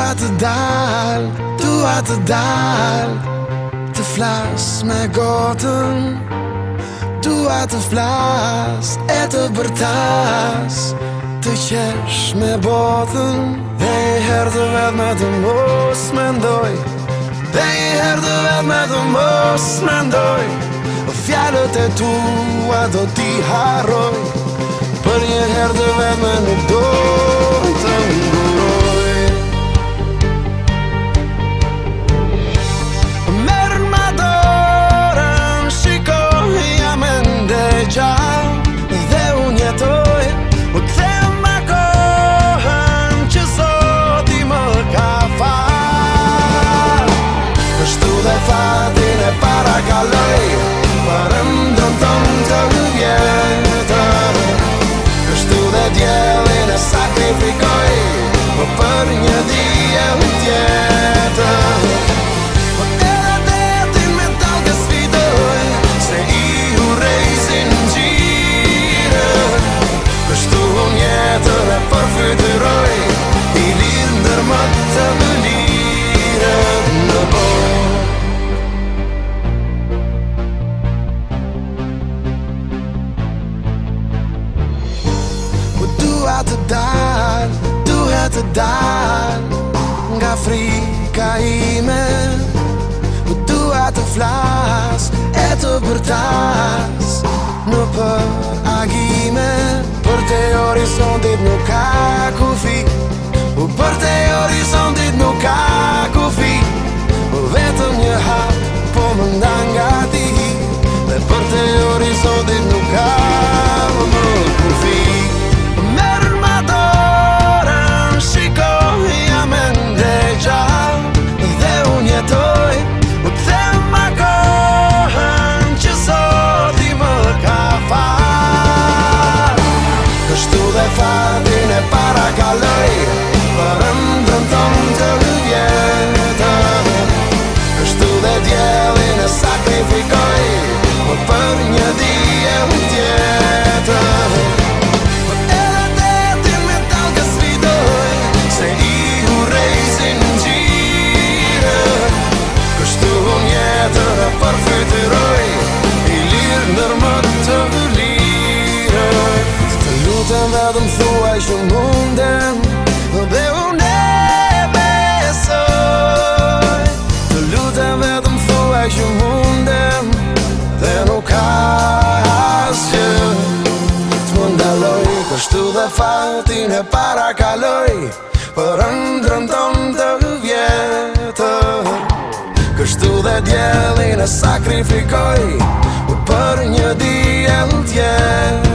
dua të dal, dua të dal Të flas me gotën Dua të flas e të bërtas Të qesh me botën Dhe i her të vetë me të mos me ndoj Dhe i her të vetë me të mos me ndoj Fjallët e tua do t'i haroj Për një her të vetë me nuk doj Parakaloj, parëm të tëmë të mbjetën Kështu dhe tjelin e sakrifikoj, po për një di e më tjen të dalë, duhet të dalë Nga frika i Dhe më thua që mundem Dhe unë e besoj Të lutem dhe më thua që mundem Dhe nuk ka asgjë që të mundaloj Kështu dhe fatin e parakaloj Për ëndrën ton të vjetër Kështu dhe djelin e sakrifikoj Për një dien tjen